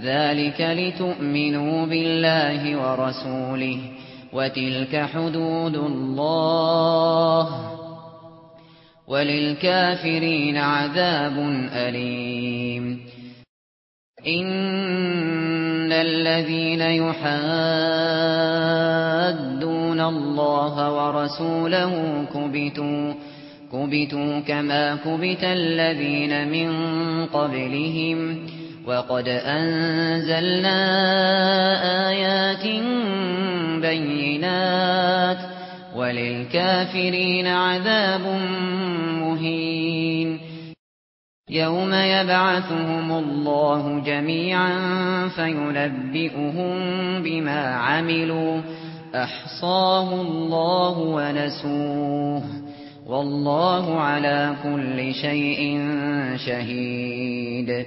ذلك لتؤمنوا بالله ورسوله وتلك حدود الله وللكافرين عذاب أليم إن الذين يحادون الله ورسوله كبتوا كبتوا كما كبت الذين من قبلهم وَقَدْ أَنزَلْنَا آيَاتٍ بَيِّنَاتٍ وَلِلْكَافِرِينَ عَذَابٌ مُهِينٌ. يَوْمَ يَبْعَثُهُمُ اللَّهُ جَمِيعًا فَيُنَبِّئُهُم بِمَا عَمِلُوا. أَحْصَاهُ اللَّهُ وَنَسُوهُ. وَاللَّهُ عَلَى كُلِّ شَيْءٍ شَهِيدٌ.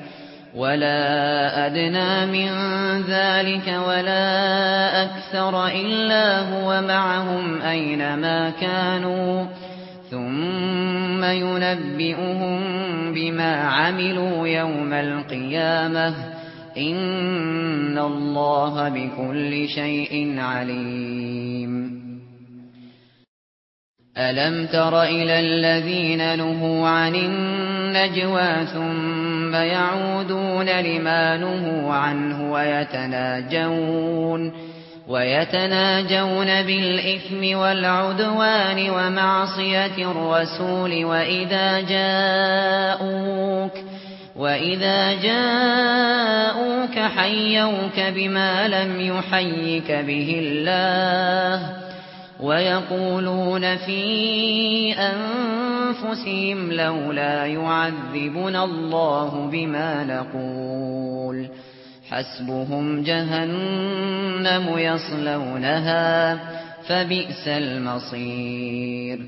ولا أدنى من ذلك ولا أكثر إلا هو معهم أينما كانوا ثم ينبئهم بما عملوا يوم القيامة إن الله بكل شيء عليم ألم تر إلى الذين نهوا عن النجوى ثم ثم يعودون لما نهوا عنه ويتناجون ويتناجون بالإثم والعدوان ومعصية الرسول وإذا جاءوك وإذا جاءوك حيوك بما لم يحيك به الله وَيَقُولُونَ فِي أَنفُسِهِمْ لَوْلَا يُعَذِّبُنَا اللَّهُ بِمَا نَقُولُ حَسْبُهُمْ جَهَنَّمُ يَصْلَوْنَهَا فَبِئْسَ الْمَصِيرُ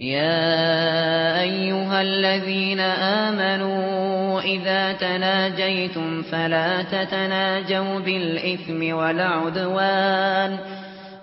يَا أَيُّهَا الَّذِينَ آمَنُوا إِذَا تَنَاجَيْتُمْ فَلَا تَتَنَاجَوْا بِالْإِثْمِ وَالْعُدْوَانِ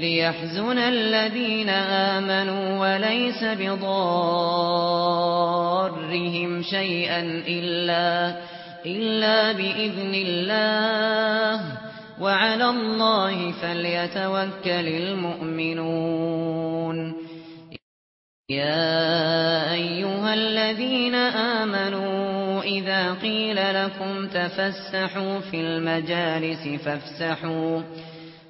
ليحزن الذين آمنوا وليس بضارهم شيئا إلا, إلا بإذن الله وعلى الله فليتوكل المؤمنون يا أيها الذين آمنوا إذا قيل لكم تفسحوا في المجالس فافسحوا فافسحوا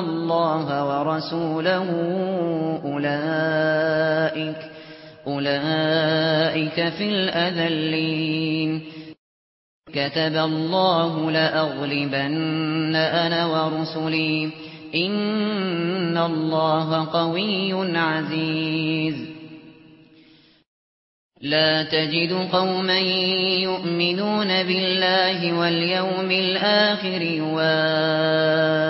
الله ورسوله أولئك أولئك في الأذلين. كتب الله لأغلبن أنا ورسلي. إن الله قوي عزيز. لا تجد قوما يؤمنون بالله واليوم الآخر يواب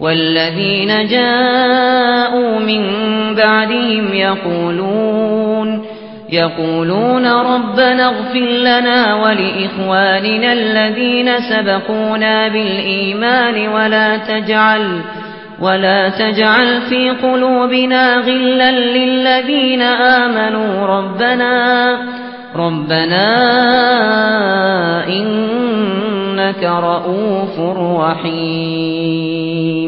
والذين جاءوا من بعدهم يقولون يقولون ربنا اغفر لنا ولإخواننا الذين سبقونا بالإيمان ولا تجعل ولا تجعل في قلوبنا غلا للذين آمنوا ربنا ربنا إنك رؤوف رحيم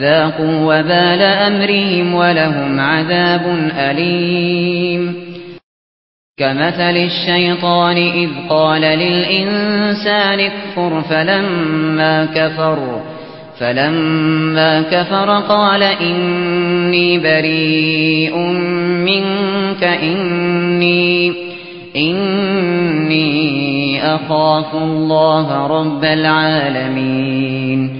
فذاقوا وبال أمرهم ولهم عذاب أليم كمثل الشيطان إذ قال للإنسان اكفر فلما كفر فلما كفر قال إني بريء منك إني, إني أخاف الله رب العالمين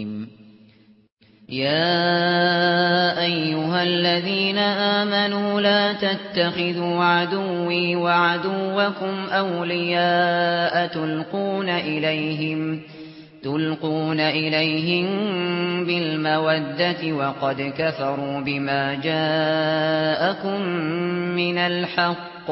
يا ايها الذين امنوا لا تتخذوا عدوي وعدوكم اولياء تلقون اليهم تلقون اليهم بالموده وقد كفروا بما جاءكم من الحق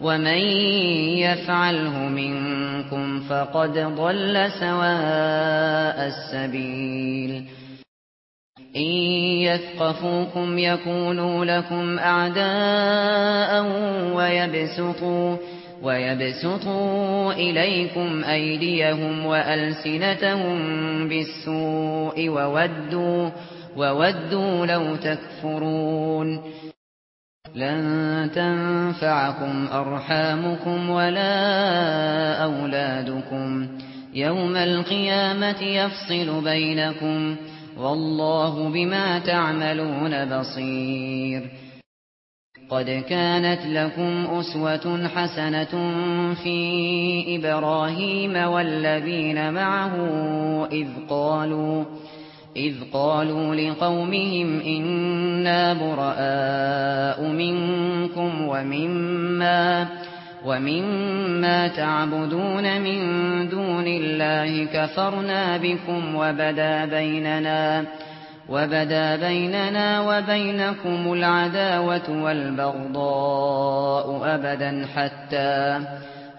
ومن يفعله منكم فقد ضل سواء السبيل إن يثقفوكم يكونوا لكم أعداء ويبسطوا وَيَبْسُطُوا إِلَيْكُمْ أَيْدِيَهُمْ وَأَلْسِنَتَهُمْ بِالسُّوءِ وَوَدُّوا وَوَدُّوا لَوْ تَكْفُرُونَ لن تنفعكم أرحامكم ولا أولادكم. يوم القيامة يفصل بينكم. والله بما تعملون بصير. قد كانت لكم أسوة حسنة في إبراهيم والذين معه إذ قالوا إذ قالوا لقومهم إنا براء منكم ومما ومما تعبدون من دون الله كفرنا بكم وبدا بيننا وبدا بيننا وبينكم العداوة والبغضاء أبدا حتى حتى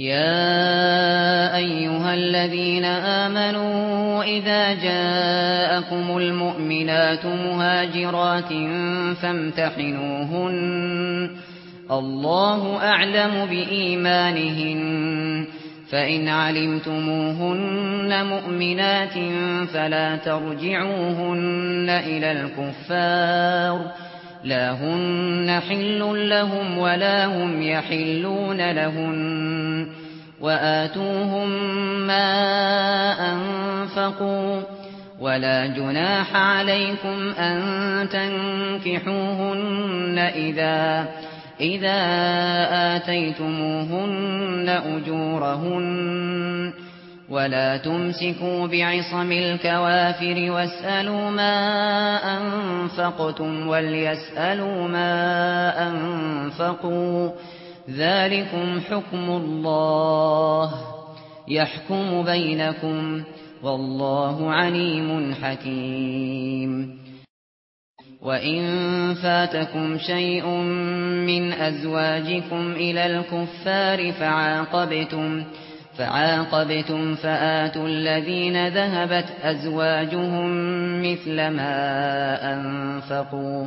يا ايها الذين امنوا اذا جاءكم المؤمنات مهاجرات فامتحنوهن الله اعلم بايمانهن فان علمتموهن مؤمنات فلا ترجعوهن إلى الكفار لا هن حل لهم ولا هم يحلون لهن وآتوهم ما أنفقوا ولا جناح عليكم أن تنكحوهن إذا إذا آتيتموهن أجورهن ولا تمسكوا بعصم الكوافر واسألوا ما أنفقتم وليسألوا ما أنفقوا ذلكم حكم الله يحكم بينكم والله عليم حكيم وَإِن فَاتَكُمْ شَيْءٌ مِنْ أَزْوَاجِكُمْ إِلَى الْكُفَّارِ فَعَاقَبْتُمْ فَعَاقَبْتُمْ فَآتُوا الَّذِينَ ذَهَبَتْ أَزْوَاجُهُمْ مِثْلَ مَا أَنفَقُوا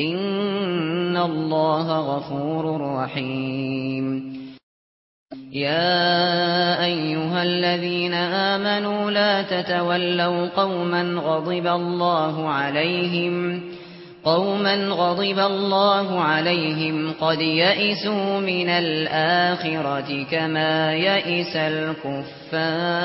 ان الله غفور رحيم. يا ايها الذين امنوا لا تتولوا قوما غضب الله عليهم قوما غضب الله عليهم قد يئسوا من الاخره كما يئس الكفار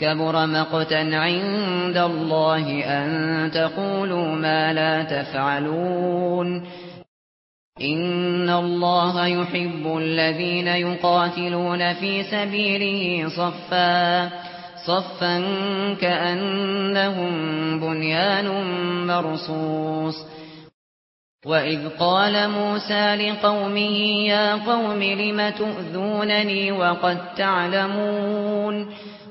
كبر مقتا عند الله أن تقولوا ما لا تفعلون. إن الله يحب الذين يقاتلون في سبيله صفا صفا كأنهم بنيان مرصوص. وَإِذْ قَالَ مُوسَى لِقَوْمِهِ يَا قَوْمِ لِمَ تُؤْذُونَنِي وَقَدْ تَعْلَمُونَ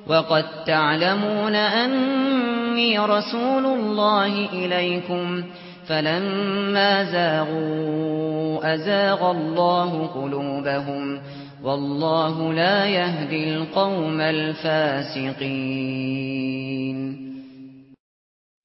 وقد تعلمون أني رسول الله إليكم فلما زاغوا أزاغ الله قلوبهم والله لا يهدي القوم الفاسقين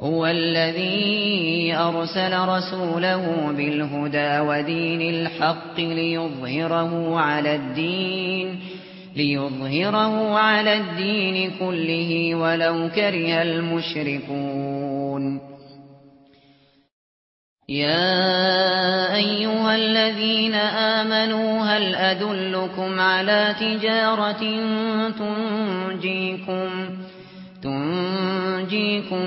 هو الذي أرسل رسوله بالهدى ودين الحق ليظهره على الدين ليظهره على الدين كله ولو كره المشركون. يا أيها الذين آمنوا هل أدلكم على تجارة تنجيكم؟ تنجيكم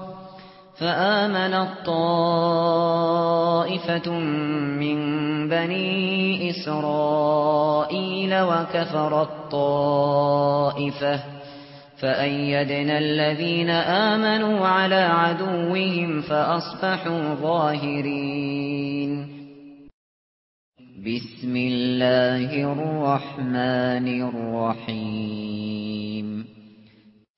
فآمن الطائفة من بني إسرائيل وكفر الطائفة فأيدنا الذين آمنوا على عدوهم فأصبحوا ظاهرين. بسم الله الرحمن الرحيم.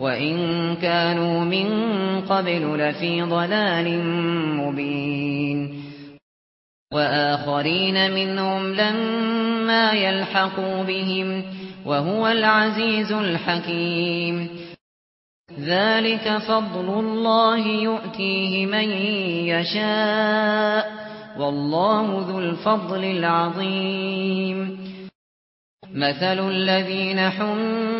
وَإِن كَانُوا مِن قَبْلُ لَفِي ضَلَالٍ مُبِينٍ وَآخَرِينَ مِنْهُمْ لَمَّا يَلْحَقُوا بِهِمْ وَهُوَ الْعَزِيزُ الْحَكِيمُ ذَلِكَ فَضْلُ اللَّهِ يُؤْتِيهِ مَن يَشَاءُ وَاللَّهُ ذُو الْفَضْلِ الْعَظِيمِ مَثَلُ الَّذِينَ حُمِّلُوا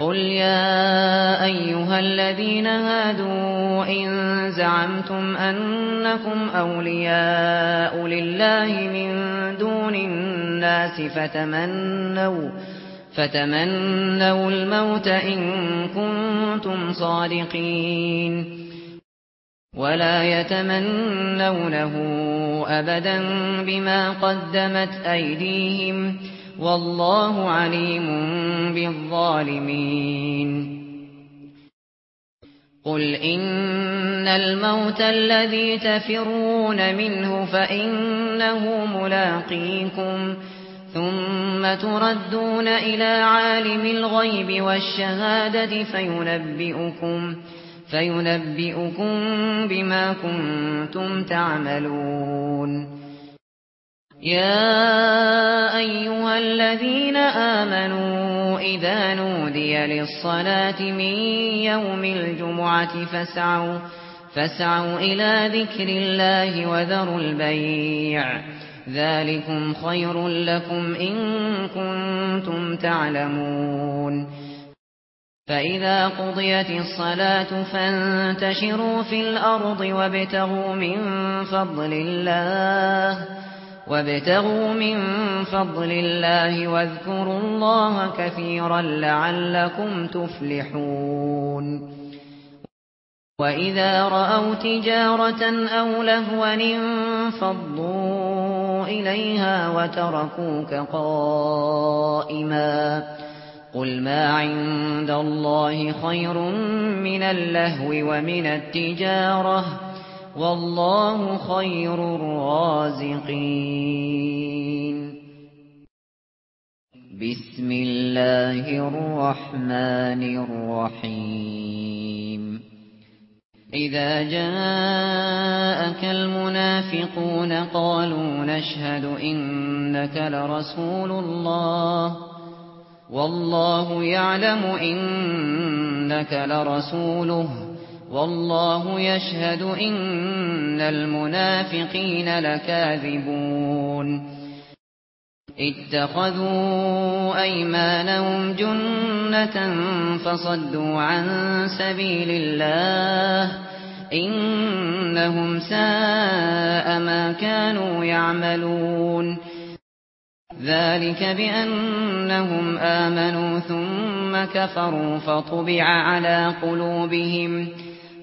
قل يا ايها الذين هادوا ان زعمتم انكم اولياء لله من دون الناس فتمنوا فتمنوا الموت ان كنتم صادقين ولا يتمنونه ابدا بما قدمت ايديهم والله عليم بالظالمين قل ان الموت الذي تفرون منه فانه ملاقيكم ثم تردون إلى عالم الغيب والشهاده فينبئكم فينبئكم بما كنتم تعملون۔ يا أيها الذين آمنوا إذا نودي للصلاة من يوم الجمعة فاسعوا فاسعوا إلى ذكر الله وذروا البيع. ذلكم خير لكم إن كنتم تعلمون. فإذا قضيت الصلاة فانتشروا في الأرض وابتغوا من فضل الله. وابتغوا من فضل الله واذكروا الله كثيرا لعلكم تفلحون. وإذا رأوا تجارة أو لهوا فضوا إليها وتركوك قائما. قل ما عند الله خير من اللهو ومن التجارة. والله خير الرازقين بسم الله الرحمن الرحيم إذا جاءك المنافقون قالوا نشهد إنك لرسول الله والله يعلم إنك لرسوله والله يشهد إن المنافقين لكاذبون. اتخذوا أيمانهم جنة فصدوا عن سبيل الله. إنهم ساء ما كانوا يعملون. ذلك بأنهم آمنوا ثم كفروا فطبع على قلوبهم.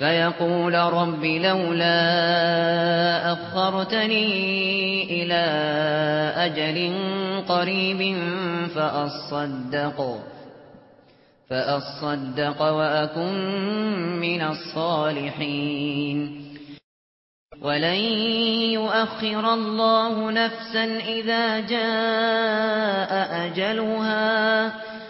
فيقول رب لولا أخرتني إلى أجل قريب فأصدق فأصدق وأكن من الصالحين ولن يؤخر الله نفسا إذا جاء أجلها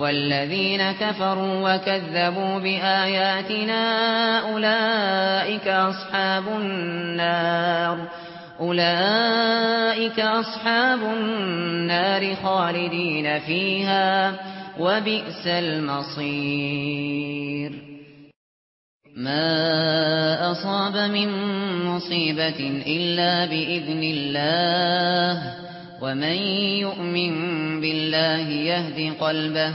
والذين كفروا وكذبوا بآياتنا أولئك أصحاب النار. أولئك أصحاب النار خالدين فيها وبئس المصير ما أصاب من مصيبة إلا بإذن الله ومن يؤمن بالله يهدي قلبه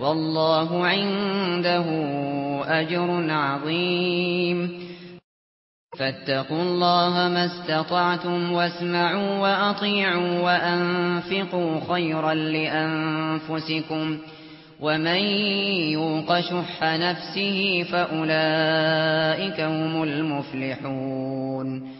والله عنده أجر عظيم. فاتقوا الله ما استطعتم واسمعوا وأطيعوا وأنفقوا خيرا لأنفسكم. ومن يوق شح نفسه فأولئك هم المفلحون.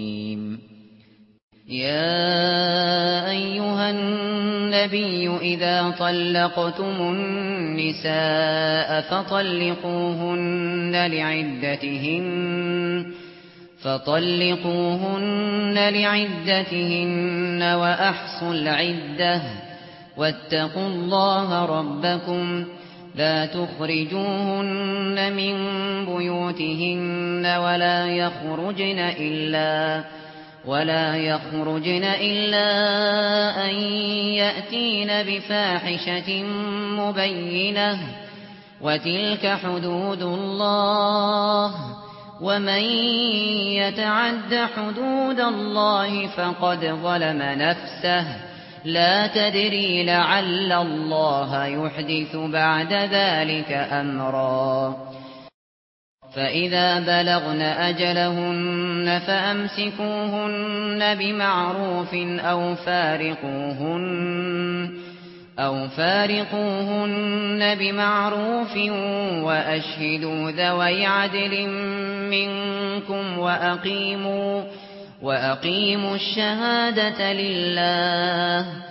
يا أيها النبي إذا طلقتم النساء فطلقوهن لعدتهن فطلقوهن لعدتهن وأحصوا العدة واتقوا الله ربكم لا تخرجوهن من بيوتهن ولا يخرجن إلا ولا يخرجن إلا أن يأتين بفاحشة مبينة. وتلك حدود الله. ومن يتعد حدود الله فقد ظلم نفسه. لا تدري لعل الله يحدث بعد ذلك أمرا. فَإِذَا بَلَغْنَ أَجَلَهُنَّ فَأَمْسِكُوهُنَّ بِمَعْرُوفٍ أَوْ فَارِقُوهُنَّ أَوْ فَارِقُوهُنَّ بِمَعْرُوفٍ وَأَشْهِدُوا ذَوَيْ عَدْلٍ مِنْكُمْ وَأَقِيمُوا وَأَقِيمُوا الشَّهَادَةَ لِلَّهِ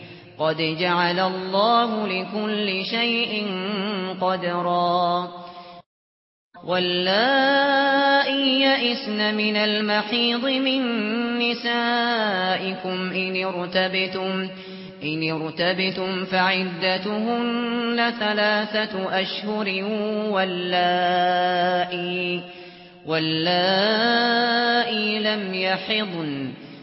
قد جعل الله لكل شيء قدرا. واللائي يئسن من المحيض من نسائكم إن ارتبتم إن ارتبتم فعدتهن ثلاثة أشهر واللائي واللائي لم يحضن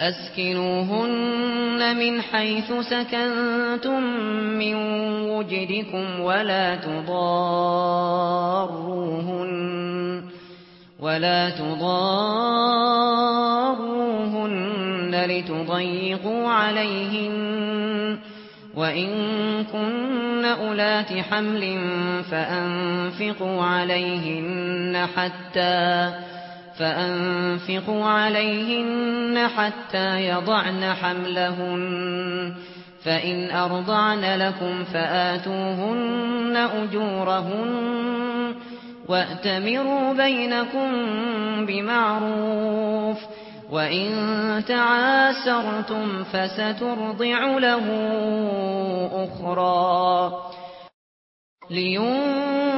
أسكنوهن من حيث سكنتم من وجدكم ولا تضاروهن ولا تضاروهن لتضيقوا عليهن وإن كن أولاة حمل فأنفقوا عليهن حتى فأنفقوا عليهن حتى يضعن حملهن فإن أرضعن لكم فآتوهن أجورهن وأتمروا بينكم بمعروف وإن تعاسرتم فسترضع له أخرى لينفقوا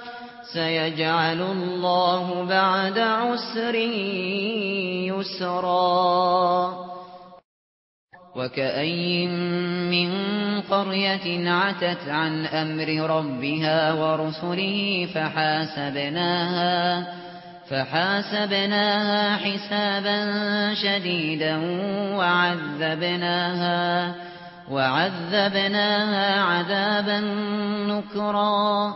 سيجعل الله بعد عسر يسرا وكأي من قرية عتت عن أمر ربها ورسله فحاسبناها فحاسبناها حسابا شديدا وعذبناها وعذبناها عذابا نكرا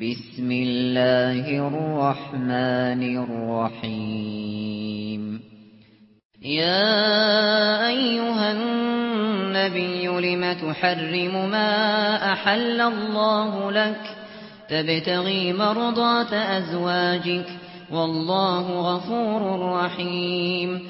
بسم الله الرحمن الرحيم. يا أيها النبي لم تحرم ما أحل الله لك؟ تبتغي مرضات أزواجك. والله غفور رحيم.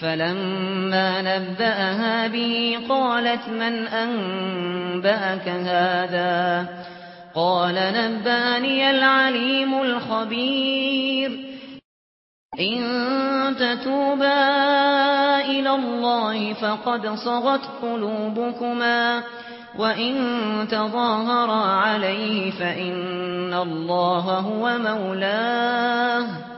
فَلَمَّا نَبَّأَهَا بِهِ قَالَتْ مَنْ أَنبَأَكَ هَذَا؟ قَالَ نَبَّأَنِيَ الْعَلِيمُ الْخَبِيرُ. إِن تَتُوبَا إِلَى اللَّهِ فَقَدْ صَغَتْ قُلُوبُكُمَا وَإِن تَظَاهَرَا عَلَيْهِ فَإِنَّ اللَّهَ هُوَ مَوْلَاهُ.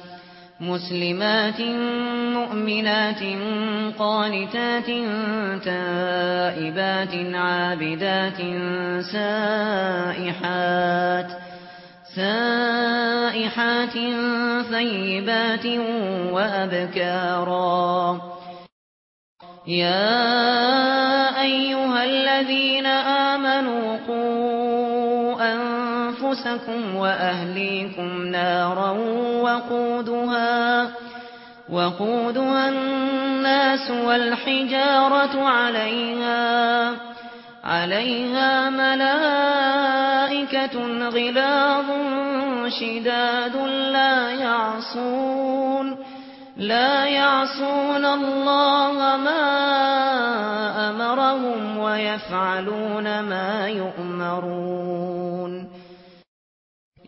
مسلمات مؤمنات قانتات تائبات عابدات سائحات سائحات ثيبات وأبكارا يا أيها الذين آمنوا أنفسكم وأهليكم نارا وقودها وقودها الناس والحجارة عليها عليها ملائكة غلاظ شداد لا يعصون لا يعصون الله ما أمرهم ويفعلون ما يؤمرون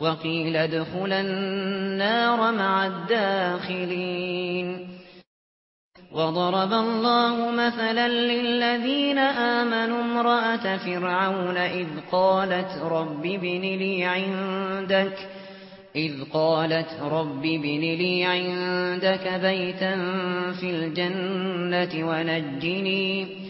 وقيل ادخل النار مع الداخلين. وضرب الله مثلا للذين آمنوا امرأة فرعون إذ قالت رب بن لي عندك إذ قالت رب بن لي عندك بيتا في الجنة ونجني.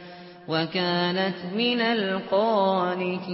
وكانت من القانتين